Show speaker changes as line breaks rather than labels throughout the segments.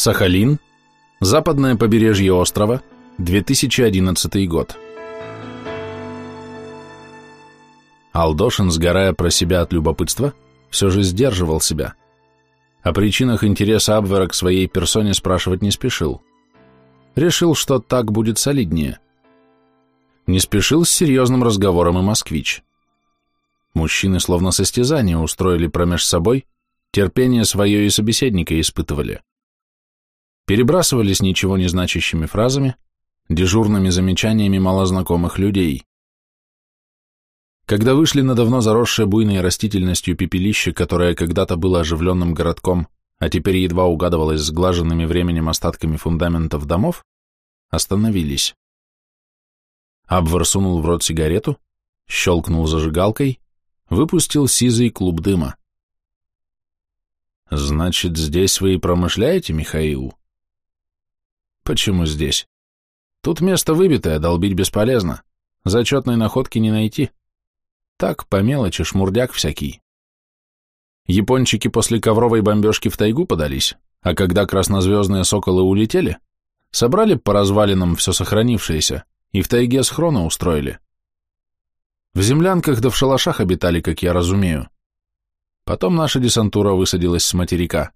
Сахалин, западное побережье острова, 2011 год. Алдошин, сгорая про себя от любопытства, все же сдерживал себя. О причинах интереса Абвера к своей персоне спрашивать не спешил. Решил, что так будет солиднее. Не спешил с серьезным разговором и москвич. Мужчины словно состязание устроили промеж собой, терпение свое и собеседника испытывали. Перебрасывались ничего не значащими фразами, дежурными замечаниями малознакомых людей. Когда вышли на давно заросшее буйной растительностью пепелище, которое когда-то было оживленным городком, а теперь едва угадывалось сглаженными временем остатками фундаментов домов, остановились. Абвар сунул в рот сигарету, щелкнул зажигалкой, выпустил сизый клуб дыма. «Значит, здесь вы и промышляете, Михаил?» «Почему здесь? Тут место выбитое, долбить бесполезно. Зачетной находки не найти. Так, по мелочи, шмурдяк всякий. Япончики после ковровой бомбежки в тайгу подались, а когда краснозвездные соколы улетели, собрали по развалинам все сохранившееся и в тайге схрона устроили. В землянках да в шалашах обитали, как я разумею. Потом наша десантура высадилась с материка.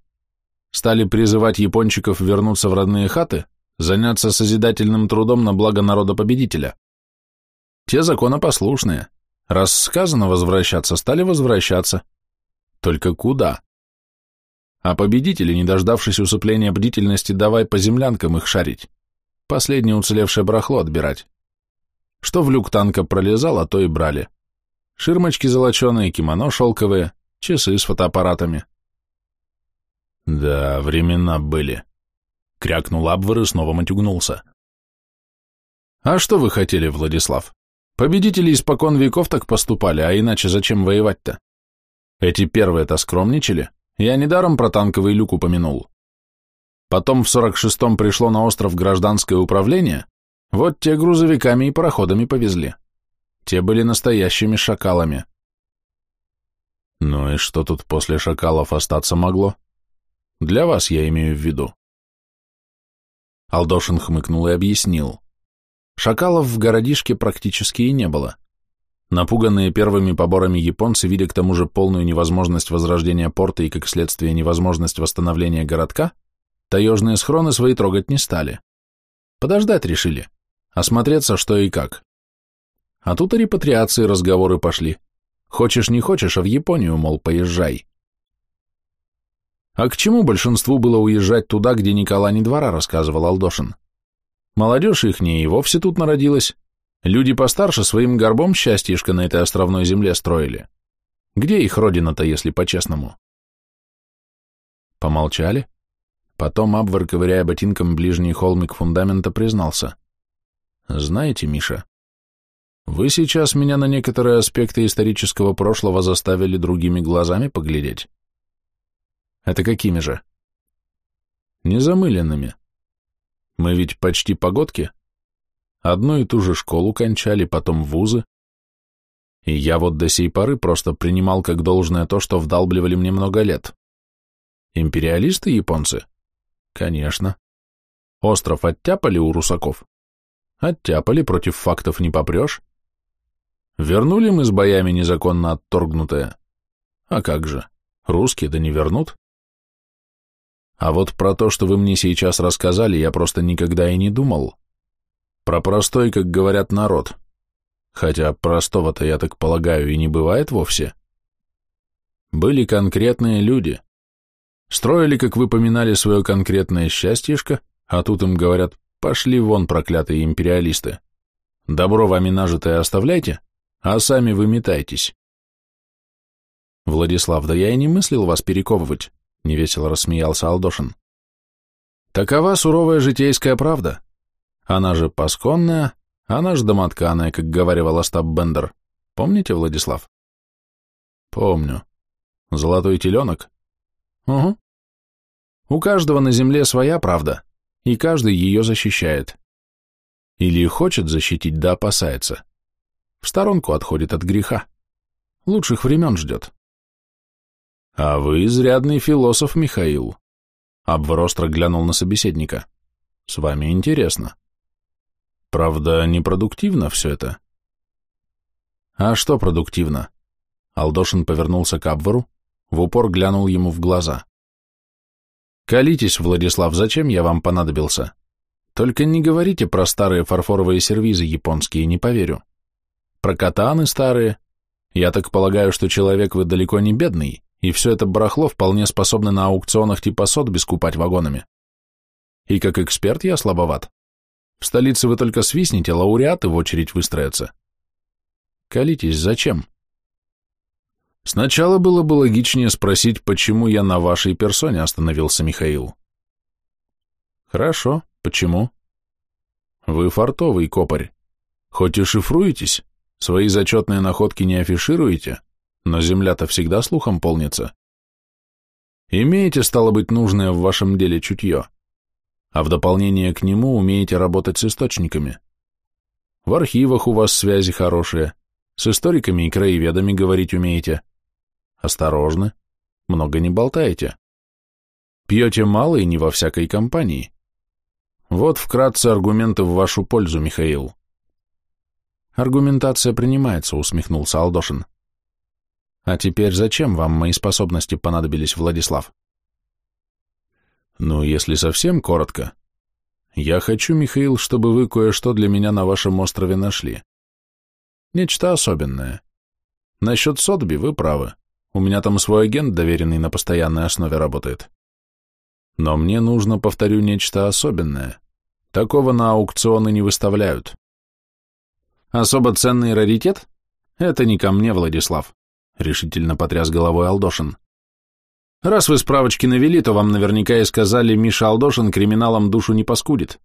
Стали призывать япончиков вернуться в родные хаты, заняться созидательным трудом на благо народа-победителя. Те законопослушные, Раз сказано возвращаться, стали возвращаться. Только куда? А победители, не дождавшись усыпления бдительности, давай по землянкам их шарить. Последнее уцелевшее барахло отбирать. Что в люк танка пролезало, то и брали. Ширмочки золоченые, кимоно шелковые, часы с фотоаппаратами. Да, времена были. Крякнул Абвар и снова матюгнулся. А что вы хотели, Владислав? Победители испокон веков так поступали, а иначе зачем воевать-то? Эти первые-то скромничали, я недаром про танковый люк упомянул. Потом в 46-м пришло на остров гражданское управление, вот те грузовиками и пароходами повезли. Те были настоящими шакалами. Ну и что тут после шакалов остаться могло? Для вас я имею в виду. Алдошин хмыкнул и объяснил. Шакалов в городишке практически и не было. Напуганные первыми поборами японцы, видя к тому же полную невозможность возрождения порта и, как следствие, невозможность восстановления городка, таежные схроны свои трогать не стали. Подождать решили, осмотреться что и как. А тут о репатриации разговоры пошли. Хочешь не хочешь, а в Японию, мол, поезжай. А к чему большинству было уезжать туда, где Никола не двора, рассказывал Алдошин. Молодежь ихняя и вовсе тут народилась. Люди постарше своим горбом счастьишко на этой островной земле строили. Где их родина-то, если по-честному? Помолчали. Потом Абвар, ковыряя ботинком ближний холмик фундамента, признался. «Знаете, Миша, вы сейчас меня на некоторые аспекты исторического прошлого заставили другими глазами поглядеть». «Это какими же?» «Незамыленными. Мы ведь почти погодки. Одну и ту же школу кончали, потом вузы. И я вот до сей поры просто принимал как должное то, что вдалбливали мне много лет. Империалисты японцы? Конечно. Остров оттяпали у русаков? Оттяпали, против фактов не попрешь. Вернули мы с боями незаконно отторгнутое. А как же, русские да не вернут. А вот про то, что вы мне сейчас рассказали, я просто никогда и не думал. Про простой, как говорят, народ. Хотя простого-то, я так полагаю, и не бывает вовсе. Были конкретные люди. Строили, как вы поминали, свое конкретное счастьишко, а тут им говорят, пошли вон, проклятые империалисты. Добро вами нажитое оставляйте, а сами выметайтесь. Владислав, да я и не мыслил вас перековывать. — невесело рассмеялся Алдошин. «Такова суровая житейская правда. Она же пасконная, она же домотканая, как говаривал Остап Бендер. Помните, Владислав?» «Помню. Золотой теленок?» «Угу. У каждого на земле своя правда, и каждый ее защищает. Или хочет защитить, да опасается. В сторонку отходит от греха. Лучших времен ждет. А вы изрядный философ, Михаил. Абвер остро глянул на собеседника. С вами интересно. Правда, непродуктивно все это. А что продуктивно? Алдошин повернулся к Абвару, в упор глянул ему в глаза. «Колитесь, Владислав, зачем я вам понадобился? Только не говорите про старые фарфоровые сервизы японские, не поверю. Про катаны старые. Я так полагаю, что человек вы далеко не бедный, и все это барахло вполне способны на аукционах типа Сотбис купать вагонами. И как эксперт я слабоват. В столице вы только свистните, лауреаты в очередь выстроятся. Колитесь, зачем? Сначала было бы логичнее спросить, почему я на вашей персоне остановился, Михаил. Хорошо, почему? Вы фартовый копарь. Хоть и шифруетесь, свои зачетные находки не афишируете, но земля-то всегда слухом полнится. Имеете, стало быть, нужное в вашем деле чутье, а в дополнение к нему умеете работать с источниками. В архивах у вас связи хорошие, с историками и краеведами говорить умеете, Осторожны, много не болтаете. Пьете мало и не во всякой компании. Вот вкратце аргументы в вашу пользу, Михаил. Аргументация принимается, усмехнулся Алдошин. А теперь зачем вам мои способности понадобились, Владислав? Ну, если совсем коротко. Я хочу, Михаил, чтобы вы кое-что для меня на вашем острове нашли. Нечто особенное. Насчет Сотби вы правы. У меня там свой агент, доверенный на постоянной основе, работает. Но мне нужно, повторю, нечто особенное. Такого на аукционы не выставляют. Особо ценный раритет? Это не ко мне, Владислав, решительно потряс головой Алдошин. Раз вы справочки навели, то вам наверняка и сказали, Миша Алдошин криминалом душу не паскудит.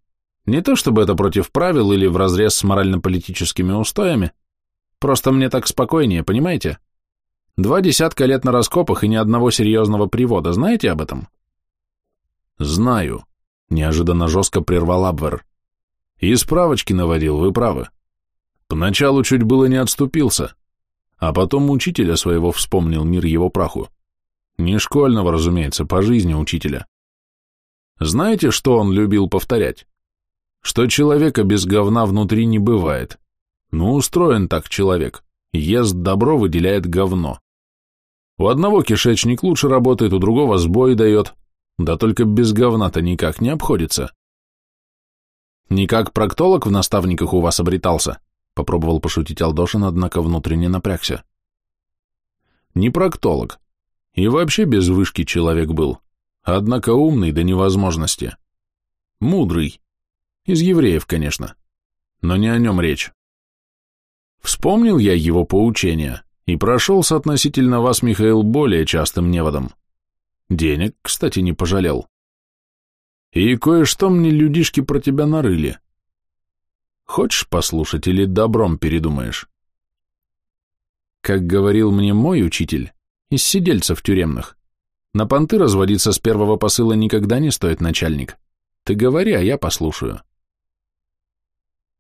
Не то чтобы это против правил или вразрез с морально-политическими устоями, просто мне так спокойнее, понимаете? Два десятка лет на раскопах и ни одного серьезного привода. Знаете об этом? Знаю, неожиданно жестко прервал Абвер. И справочки наводил, вы правы. Поначалу чуть было не отступился, а потом учителя своего вспомнил мир его праху. Не школьного, разумеется, по жизни учителя. Знаете, что он любил повторять? Что человека без говна внутри не бывает. Ну, устроен так человек. Ест добро, выделяет говно. У одного кишечник лучше работает, у другого сбой дает. Да только без говна-то никак не обходится. Никак проктолог в наставниках у вас обретался? Попробовал пошутить Алдошин, однако внутренне напрягся. Не проктолог. И вообще без вышки человек был. Однако умный до невозможности. Мудрый. Из евреев, конечно. Но не о нем речь. Вспомнил я его поучения и прошелся относительно вас, Михаил, более частым неводом. Денег, кстати, не пожалел. И кое-что мне людишки про тебя нарыли. Хочешь послушать или добром передумаешь? Как говорил мне мой учитель, из сидельцев тюремных, на понты разводиться с первого посыла никогда не стоит, начальник. Ты говори, а я послушаю.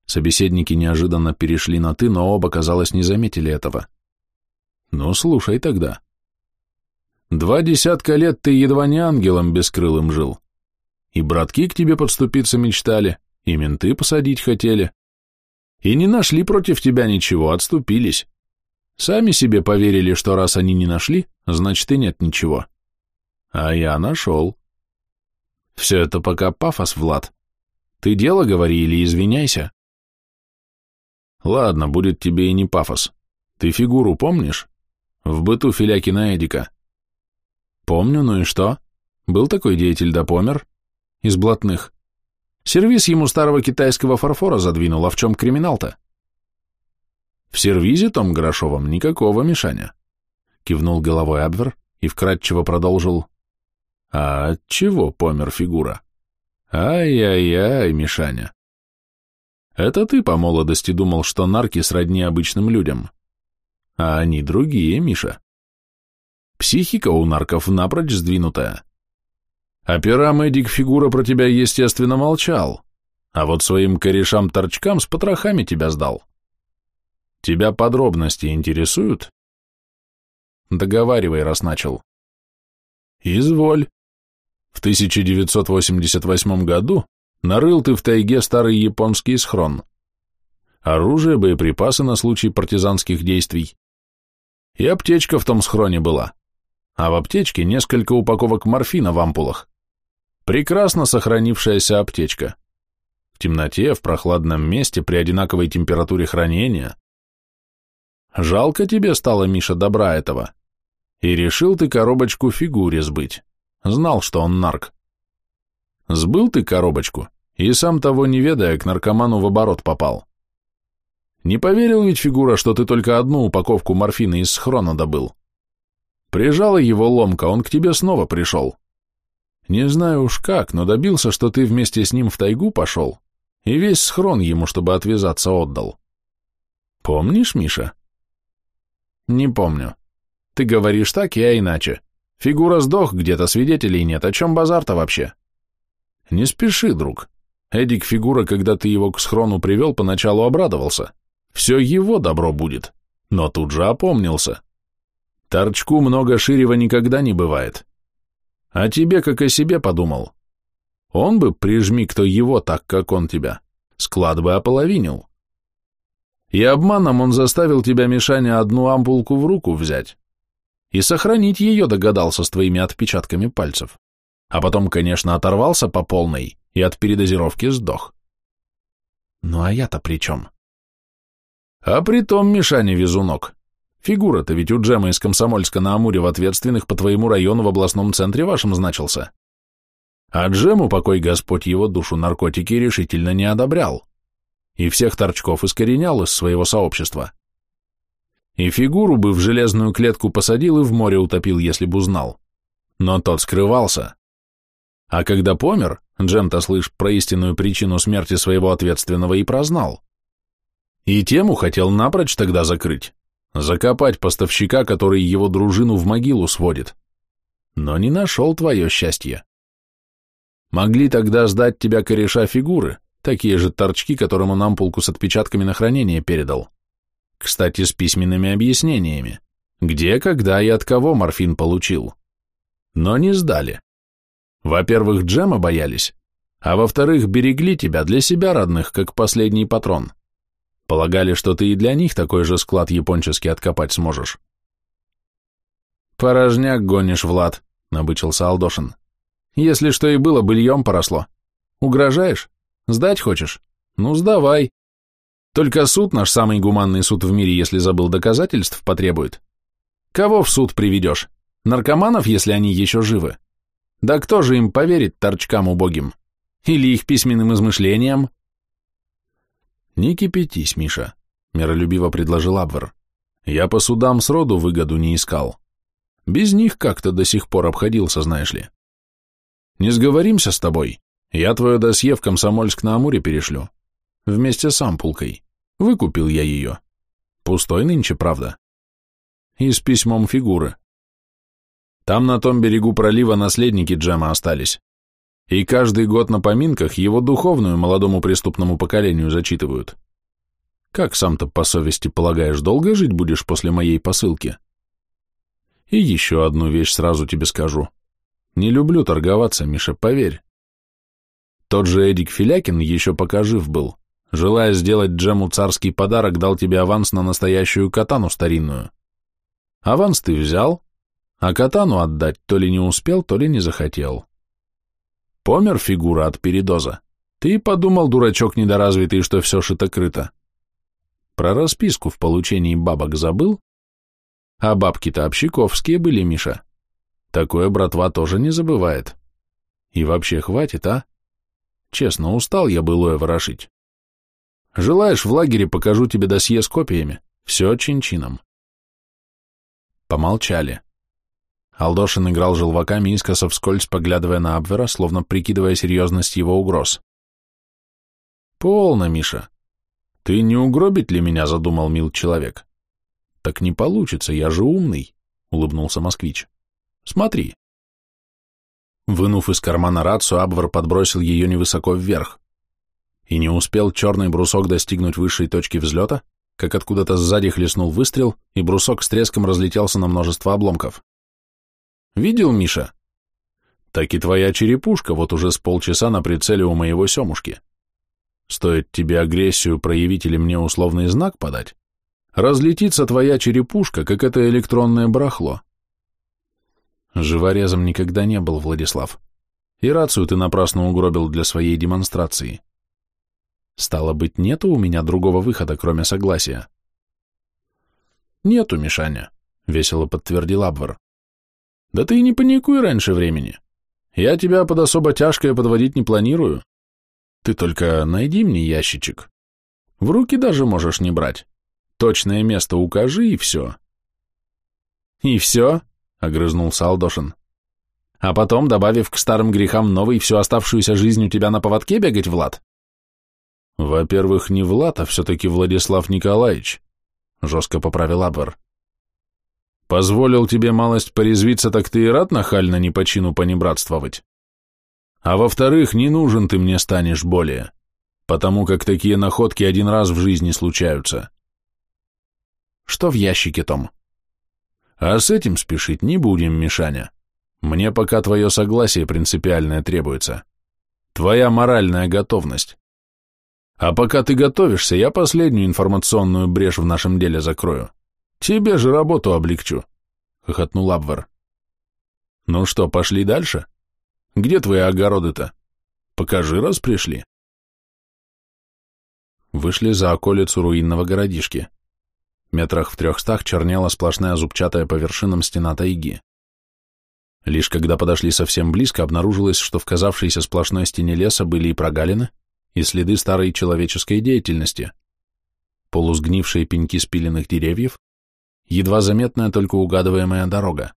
Собеседники неожиданно перешли на «ты», но оба, казалось, не заметили этого. Ну, слушай тогда. Два десятка лет ты едва не ангелом бескрылым жил. И братки к тебе подступиться мечтали, и менты посадить хотели. И не нашли против тебя ничего, отступились. Сами себе поверили, что раз они не нашли, значит и нет ничего. А я нашел. Все это пока пафос, Влад. Ты дело говори или извиняйся. Ладно, будет тебе и не пафос. Ты фигуру помнишь? В быту Филякина Эдика. Помню, ну и что? Был такой деятель да помер. Из блатных. Сервис ему старого китайского фарфора задвинул, а в чем криминал-то? В сервизе том Грошовом никакого мешания. Кивнул головой Абвер и вкратчиво продолжил. А от чего помер фигура? Ай-яй-яй, Мишаня. Это ты по молодости думал, что нарки сродни обычным людям а они другие, Миша. Психика у нарков напрочь сдвинутая. Опера Мэдик фигура про тебя, естественно, молчал, а вот своим корешам-торчкам с потрохами тебя сдал. Тебя подробности интересуют? Договаривай, раз начал. Изволь. В 1988 году нарыл ты в тайге старый японский схрон. Оружие, боеприпасы на случай партизанских действий. И аптечка в том схроне была. А в аптечке несколько упаковок морфина в ампулах. Прекрасно сохранившаяся аптечка. В темноте, в прохладном месте, при одинаковой температуре хранения. Жалко тебе стало, Миша, добра этого. И решил ты коробочку фигуре сбыть. Знал, что он нарк. Сбыл ты коробочку, и сам того не ведая, к наркоману в оборот попал. Не поверил ведь фигура, что ты только одну упаковку морфина из схрона добыл. Прижала его ломка, он к тебе снова пришел. Не знаю уж как, но добился, что ты вместе с ним в тайгу пошел, и весь схрон ему, чтобы отвязаться, отдал. Помнишь, Миша? Не помню. Ты говоришь так, я иначе. Фигура сдох где-то, свидетелей нет, о чем базар-то вообще? Не спеши, друг. Эдик Фигура, когда ты его к схрону привел, поначалу обрадовался. Все его добро будет, но тут же опомнился. Торчку много ширева никогда не бывает. А тебе, как о себе, подумал. Он бы, прижми кто его так, как он тебя, склад бы ополовинил. И обманом он заставил тебя, Мишаня, одну ампулку в руку взять. И сохранить ее догадался с твоими отпечатками пальцев. А потом, конечно, оторвался по полной и от передозировки сдох. Ну а я-то при чем? А при том, Мишаня Везунок, фигура-то ведь у Джема из Комсомольска на Амуре в ответственных по твоему району в областном центре вашем значился. А Джему, покой Господь его душу, наркотики решительно не одобрял. И всех торчков искоренял из своего сообщества. И фигуру бы в железную клетку посадил и в море утопил, если бы узнал. Но тот скрывался. А когда помер, Джем-то, слышь, про истинную причину смерти своего ответственного и прознал. И тему хотел напрочь тогда закрыть, закопать поставщика, который его дружину в могилу сводит. Но не нашел твое счастье. Могли тогда сдать тебя кореша фигуры, такие же торчки, которым он ампулку с отпечатками на хранение передал. Кстати, с письменными объяснениями. Где, когда и от кого морфин получил. Но не сдали. Во-первых, Джема боялись, а во-вторых, берегли тебя для себя родных, как последний патрон. Полагали, что ты и для них такой же склад японческий откопать сможешь. «Порожняк гонишь, Влад», — набычился Алдошин. «Если что и было, быльем поросло. Угрожаешь? Сдать хочешь? Ну, сдавай. Только суд наш самый гуманный суд в мире, если забыл доказательств, потребует. Кого в суд приведешь? Наркоманов, если они еще живы? Да кто же им поверит, торчкам убогим? Или их письменным измышлениям?» «Не кипятись, Миша», — миролюбиво предложил Абвер. «Я по судам сроду выгоду не искал. Без них как-то до сих пор обходился, знаешь ли. Не сговоримся с тобой. Я твое досье в Комсомольск-на-Амуре перешлю. Вместе с ампулкой. Выкупил я ее. Пустой нынче, правда. И с письмом фигуры. Там на том берегу пролива наследники Джема остались и каждый год на поминках его духовную молодому преступному поколению зачитывают. Как сам-то по совести полагаешь, долго жить будешь после моей посылки? И еще одну вещь сразу тебе скажу. Не люблю торговаться, Миша, поверь. Тот же Эдик Филякин еще пока жив был, желая сделать Джему царский подарок, дал тебе аванс на настоящую катану старинную. Аванс ты взял, а катану отдать то ли не успел, то ли не захотел. Помер фигура от передоза. Ты подумал, дурачок недоразвитый, что все шито-крыто. Про расписку в получении бабок забыл? А бабки-то общаковские были, Миша. Такое братва тоже не забывает. И вообще хватит, а? Честно, устал я былое ворошить. Желаешь, в лагере покажу тебе досье с копиями. Все чин-чином. Помолчали. Алдошин играл желваками, искоса вскользь поглядывая на Абвера, словно прикидывая серьезность его угроз. «Полно, Миша. Ты не угробить ли меня задумал, мил человек?» «Так не получится, я же умный», — улыбнулся москвич. «Смотри». Вынув из кармана рацию, Абвер подбросил ее невысоко вверх. И не успел черный брусок достигнуть высшей точки взлета, как откуда-то сзади хлестнул выстрел, и брусок с треском разлетелся на множество обломков. Видел, Миша? так и твоя черепушка вот уже с полчаса на прицеле у моего семушки. Стоит тебе агрессию проявить или мне условный знак подать, разлетится твоя черепушка, как это электронное барахло. Живорезом никогда не был, Владислав. И рацию ты напрасно угробил для своей демонстрации. Стало быть, нету у меня другого выхода, кроме согласия. Нету, Мишаня, — весело подтвердил Абвар. Да ты и не паникуй раньше времени. Я тебя под особо тяжкое подводить не планирую. Ты только найди мне ящичек. В руки даже можешь не брать. Точное место укажи, и все. И все? — огрызнулся Алдошин. А потом, добавив к старым грехам новый, всю оставшуюся жизнь у тебя на поводке бегать, Влад? Во-первых, не Влад, а все-таки Владислав Николаевич, — жестко поправил Абвар. Позволил тебе малость порезвиться, так ты и рад нахально не по чину понебратствовать. А во-вторых, не нужен ты мне станешь более, потому как такие находки один раз в жизни случаются. Что в ящике, Том? А с этим спешить не будем, Мишаня. Мне пока твое согласие принципиальное требуется. Твоя моральная готовность. А пока ты готовишься, я последнюю информационную брешь в нашем деле закрою. Тебе же работу облегчу, — хохотнул Абвар. Ну что, пошли дальше? Где твои огороды-то? Покажи, раз пришли. Вышли за околицу руинного городишки. Метрах в трехстах чернела сплошная зубчатая по вершинам стена тайги. Лишь когда подошли совсем близко, обнаружилось, что в казавшейся сплошной стене леса были и прогалины, и следы старой человеческой деятельности, полусгнившие пеньки спиленных деревьев, едва заметная только угадываемая дорога.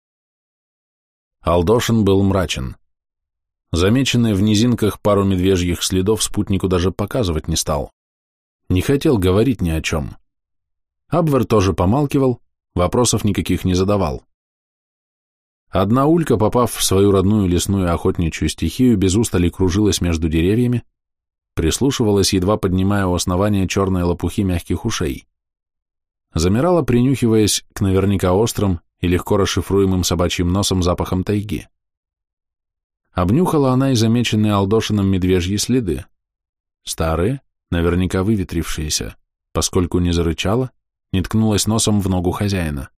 Алдошин был мрачен. Замеченные в низинках пару медвежьих следов спутнику даже показывать не стал. Не хотел говорить ни о чем. Абвер тоже помалкивал, вопросов никаких не задавал. Одна улька, попав в свою родную лесную охотничью стихию, без устали кружилась между деревьями, прислушивалась, едва поднимая у основания черные лопухи мягких ушей замирала, принюхиваясь к наверняка острым и легко расшифруемым собачьим носом запахом тайги. Обнюхала она и замеченные Алдошином медвежьи следы. Старые, наверняка выветрившиеся, поскольку не зарычала, не ткнулась носом в ногу хозяина.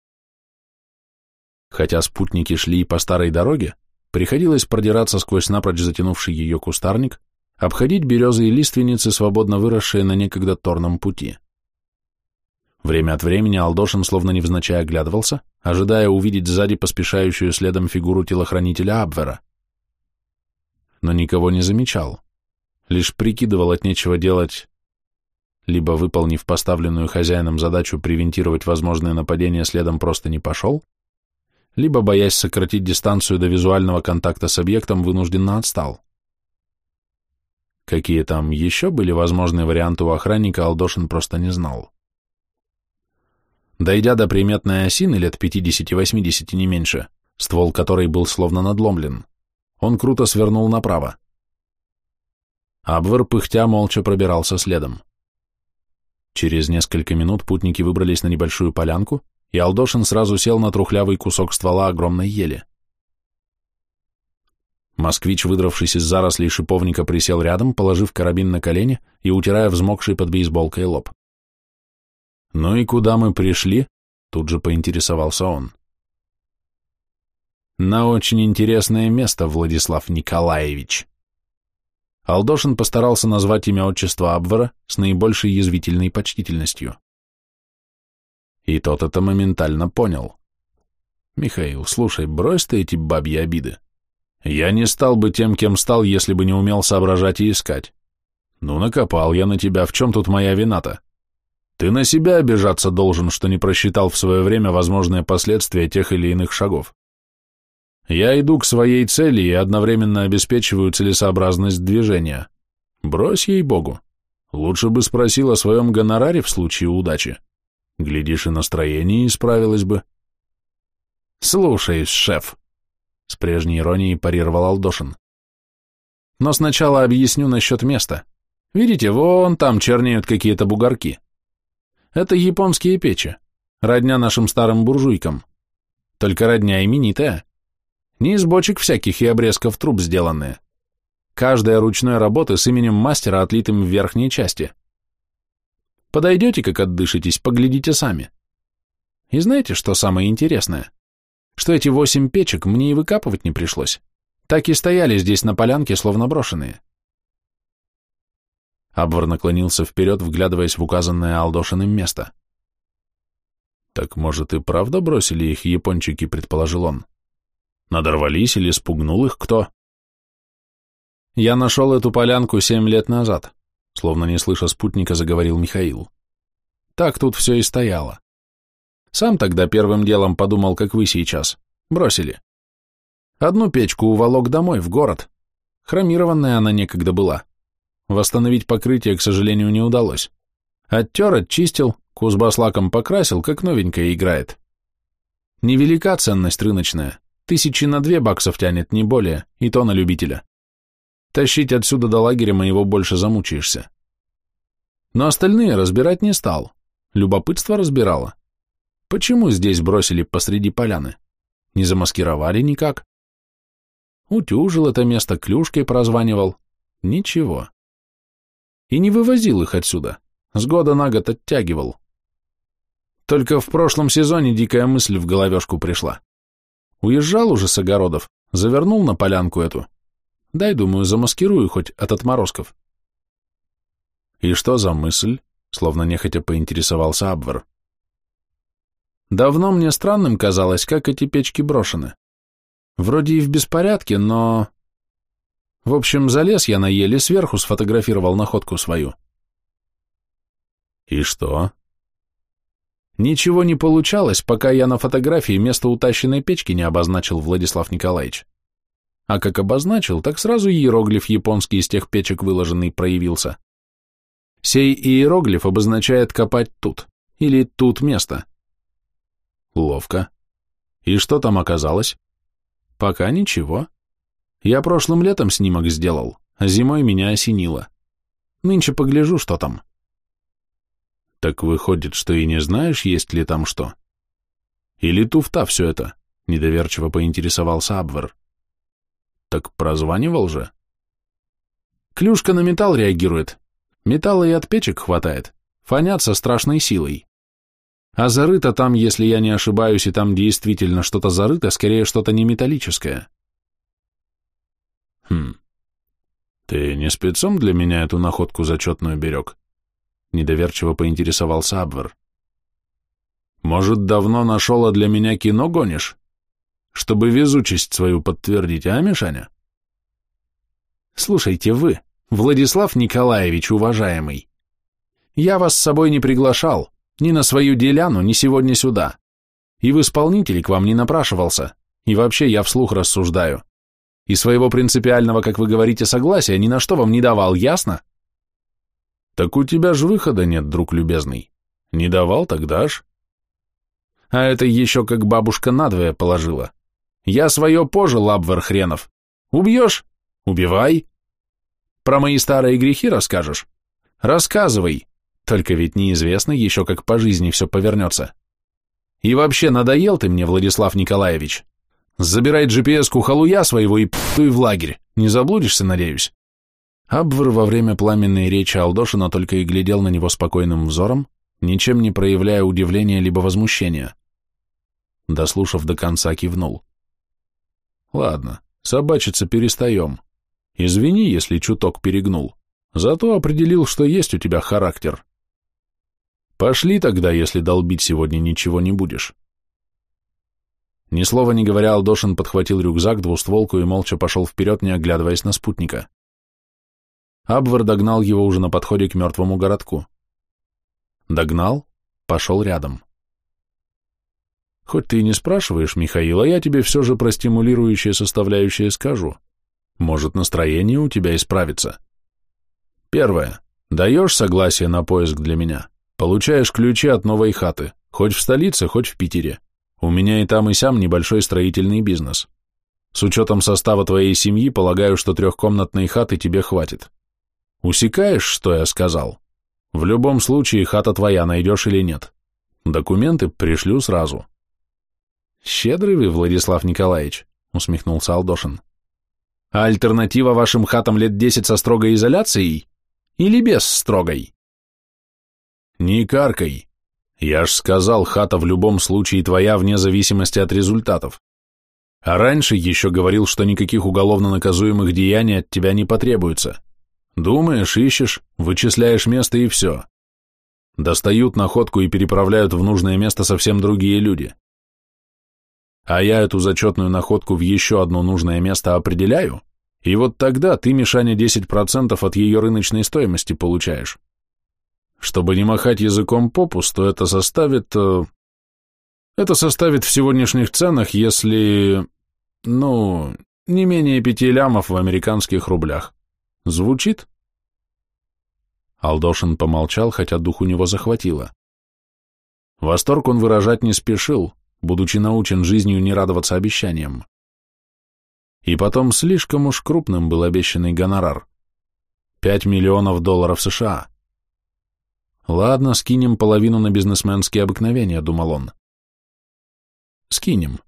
Хотя спутники шли по старой дороге, приходилось продираться сквозь напрочь затянувший ее кустарник, обходить березы и лиственницы, свободно выросшие на некогда торном пути. Время от времени Алдошин словно невзначай оглядывался, ожидая увидеть сзади поспешающую следом фигуру телохранителя Абвера. Но никого не замечал, лишь прикидывал от нечего делать, либо, выполнив поставленную хозяином задачу привинтировать возможное нападение, следом просто не пошел, либо, боясь сократить дистанцию до визуального контакта с объектом, вынужденно отстал. Какие там еще были возможные варианты у охранника, Алдошин просто не знал. Дойдя до приметной осины лет 50-80 не меньше, ствол которой был словно надломлен, он круто свернул направо. Абвер пыхтя молча пробирался следом. Через несколько минут путники выбрались на небольшую полянку, и Алдошин сразу сел на трухлявый кусок ствола огромной ели. Москвич, выдравшись из зарослей шиповника, присел рядом, положив карабин на колени и утирая взмокший под бейсболкой лоб. «Ну и куда мы пришли?» — тут же поинтересовался он. «На очень интересное место, Владислав Николаевич». Алдошин постарался назвать имя отчества Абвара с наибольшей язвительной почтительностью. И тот это моментально понял. «Михаил, слушай, брось ты эти бабьи обиды. Я не стал бы тем, кем стал, если бы не умел соображать и искать. Ну, накопал я на тебя, в чем тут моя вина-то? Ты на себя обижаться должен, что не просчитал в свое время возможные последствия тех или иных шагов. Я иду к своей цели и одновременно обеспечиваю целесообразность движения. Брось ей богу. Лучше бы спросил о своем гонораре в случае удачи. Глядишь, и настроение исправилось бы. Слушаюсь, шеф, — с прежней иронией парировал Алдошин. Но сначала объясню насчет места. Видите, вон там чернеют какие-то бугорки. Это японские печи, родня нашим старым буржуйкам. Только родня именитая. Не из бочек всяких и обрезков труб сделанные. Каждая ручной работы с именем мастера, отлитым в верхней части. Подойдете, как отдышитесь, поглядите сами. И знаете, что самое интересное? Что эти восемь печек мне и выкапывать не пришлось. Так и стояли здесь на полянке, словно брошенные. Абвар наклонился вперед, вглядываясь в указанное Алдошиным место. «Так, может, и правда бросили их япончики?» — предположил он. «Надорвались или спугнул их кто?» «Я нашел эту полянку семь лет назад», — словно не слыша спутника, заговорил Михаил. «Так тут все и стояло. Сам тогда первым делом подумал, как вы сейчас. Бросили. Одну печку уволок домой, в город. Хромированная она некогда была. Восстановить покрытие, к сожалению, не удалось. Оттер, очистил, кузба с лаком покрасил, как новенькая играет. Невелика ценность рыночная. Тысячи на две баксов тянет, не более, и то на любителя. Тащить отсюда до лагеря моего больше замучаешься. Но остальные разбирать не стал. Любопытство разбирало. Почему здесь бросили посреди поляны? Не замаскировали никак? Утюжил это место, клюшкой прозванивал. Ничего. И не вывозил их отсюда. С года на год оттягивал. Только в прошлом сезоне дикая мысль в головешку пришла. Уезжал уже с огородов, завернул на полянку эту. Дай, думаю, замаскирую хоть от отморозков. И что за мысль? Словно нехотя поинтересовался Абвер. Давно мне странным казалось, как эти печки брошены. Вроде и в беспорядке, но... В общем, залез я на еле сверху, сфотографировал находку свою. И что? Ничего не получалось, пока я на фотографии место утащенной печки не обозначил Владислав Николаевич. А как обозначил, так сразу иероглиф японский из тех печек выложенный проявился. Сей иероглиф обозначает копать тут, или тут место. Ловко. И что там оказалось? Пока ничего. Я прошлым летом снимок сделал, а зимой меня осенило. Нынче погляжу, что там. Так выходит, что и не знаешь, есть ли там что? Или туфта все это? Недоверчиво поинтересовался Абвер. Так прозванивал же? Клюшка на металл реагирует. Металла и от печек хватает. Фонят со страшной силой. А зарыто там, если я не ошибаюсь, и там действительно что-то зарыто, скорее что-то не металлическое. Хм. Ты не спецом для меня эту находку зачетную берег? Недоверчиво поинтересовался Абвер. Может, давно нашел, а для меня кино гонишь? Чтобы везучесть свою подтвердить, а, Мишаня? Слушайте вы, Владислав Николаевич, уважаемый, я вас с собой не приглашал, ни на свою деляну, ни сегодня сюда. И в исполнители к вам не напрашивался. И вообще я вслух рассуждаю. И своего принципиального, как вы говорите, согласия ни на что вам не давал, ясно? Так у тебя же выхода нет, друг любезный. Не давал, тогда ж. А это еще как бабушка надвое положила. Я свое пожил, Абвер хренов. Убьешь? Убивай. Про мои старые грехи расскажешь? Рассказывай. Только ведь неизвестно еще, как по жизни все повернется. И вообще, надоел ты мне, Владислав Николаевич. Забирай GPS-ку халуя своего и пфуй в лагерь. Не заблудишься, надеюсь. Абвр во время пламенной речи Алдошина только и глядел на него спокойным взором, ничем не проявляя удивления либо возмущения. Дослушав до конца, кивнул. Ладно, собачиться перестаем. Извини, если чуток перегнул. Зато определил, что есть у тебя характер. Пошли тогда, если долбить сегодня ничего не будешь. Ни слова не говоря, Алдошин подхватил рюкзак, двустволку и молча пошел вперед, не оглядываясь на спутника. Абвар догнал его уже на подходе к мертвому городку. Догнал, пошел рядом. Хоть ты и не спрашиваешь, Михаил, а я тебе все же про стимулирующие составляющие скажу. Может, настроение у тебя исправится. Первое. Даешь согласие на поиск для меня? Получаешь ключи от новой хаты, хоть в столице, хоть в Питере. У меня и там, и сям небольшой строительный бизнес. С учетом состава твоей семьи, полагаю, что трехкомнатной хаты тебе хватит. Усекаешь, что я сказал? В любом случае, хата твоя, найдешь или нет. Документы пришлю сразу. Щедрый вы, Владислав Николаевич, усмехнулся Алдошин. А альтернатива вашим хатам лет десять со строгой изоляцией? Или без строгой? Не каркай. Я ж сказал, хата в любом случае твоя вне зависимости от результатов. А раньше еще говорил, что никаких уголовно наказуемых деяний от тебя не потребуется. Думаешь, ищешь, вычисляешь место и все. Достают находку и переправляют в нужное место совсем другие люди. А я эту зачетную находку в еще одно нужное место определяю, и вот тогда ты, Мишаня, 10% от ее рыночной стоимости получаешь. Чтобы не махать языком попусту, это составит... Э, это составит в сегодняшних ценах, если... Ну, не менее пяти лямов в американских рублях. Звучит? Алдошин помолчал, хотя дух у него захватило. Восторг он выражать не спешил, будучи научен жизнью не радоваться обещаниям. И потом слишком уж крупным был обещанный гонорар. Пять миллионов долларов США. Ладно, скинем половину на бизнесменские обыкновения, думал он. Скинем.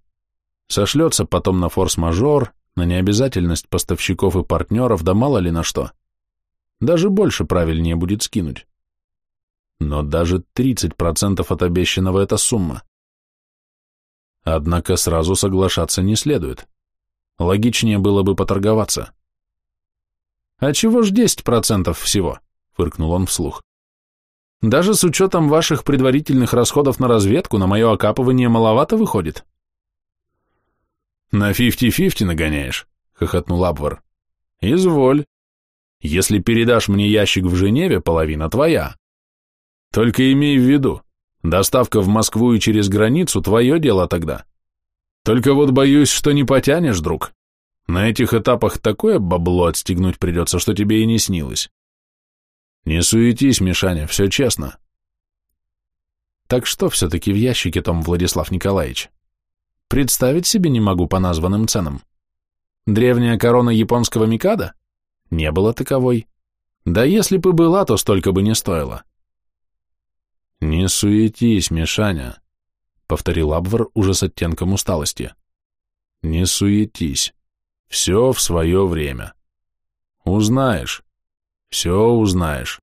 Сошлется потом на форс-мажор, на необязательность поставщиков и партнеров, да мало ли на что. Даже больше правильнее будет скинуть. Но даже 30% от обещанного – это сумма. Однако сразу соглашаться не следует. Логичнее было бы поторговаться. «А чего ж 10% всего?» – фыркнул он вслух. «Даже с учетом ваших предварительных расходов на разведку на мое окапывание маловато выходит?» «На фифти-фифти нагоняешь?» – хохотнул Абвар. «Изволь. Если передашь мне ящик в Женеве, половина твоя. Только имей в виду, доставка в Москву и через границу – твое дело тогда. Только вот боюсь, что не потянешь, друг. На этих этапах такое бабло отстегнуть придется, что тебе и не снилось. Не суетись, Мишаня, все честно. Так что все-таки в ящике том, Владислав Николаевич? Представить себе не могу по названным ценам. Древняя корона японского Микада? Не было таковой. Да если бы была, то столько бы не стоило. Не суетись, Мишаня, повторил Абвар уже с оттенком усталости. Не суетись. Все в свое время. Узнаешь. Все узнаешь.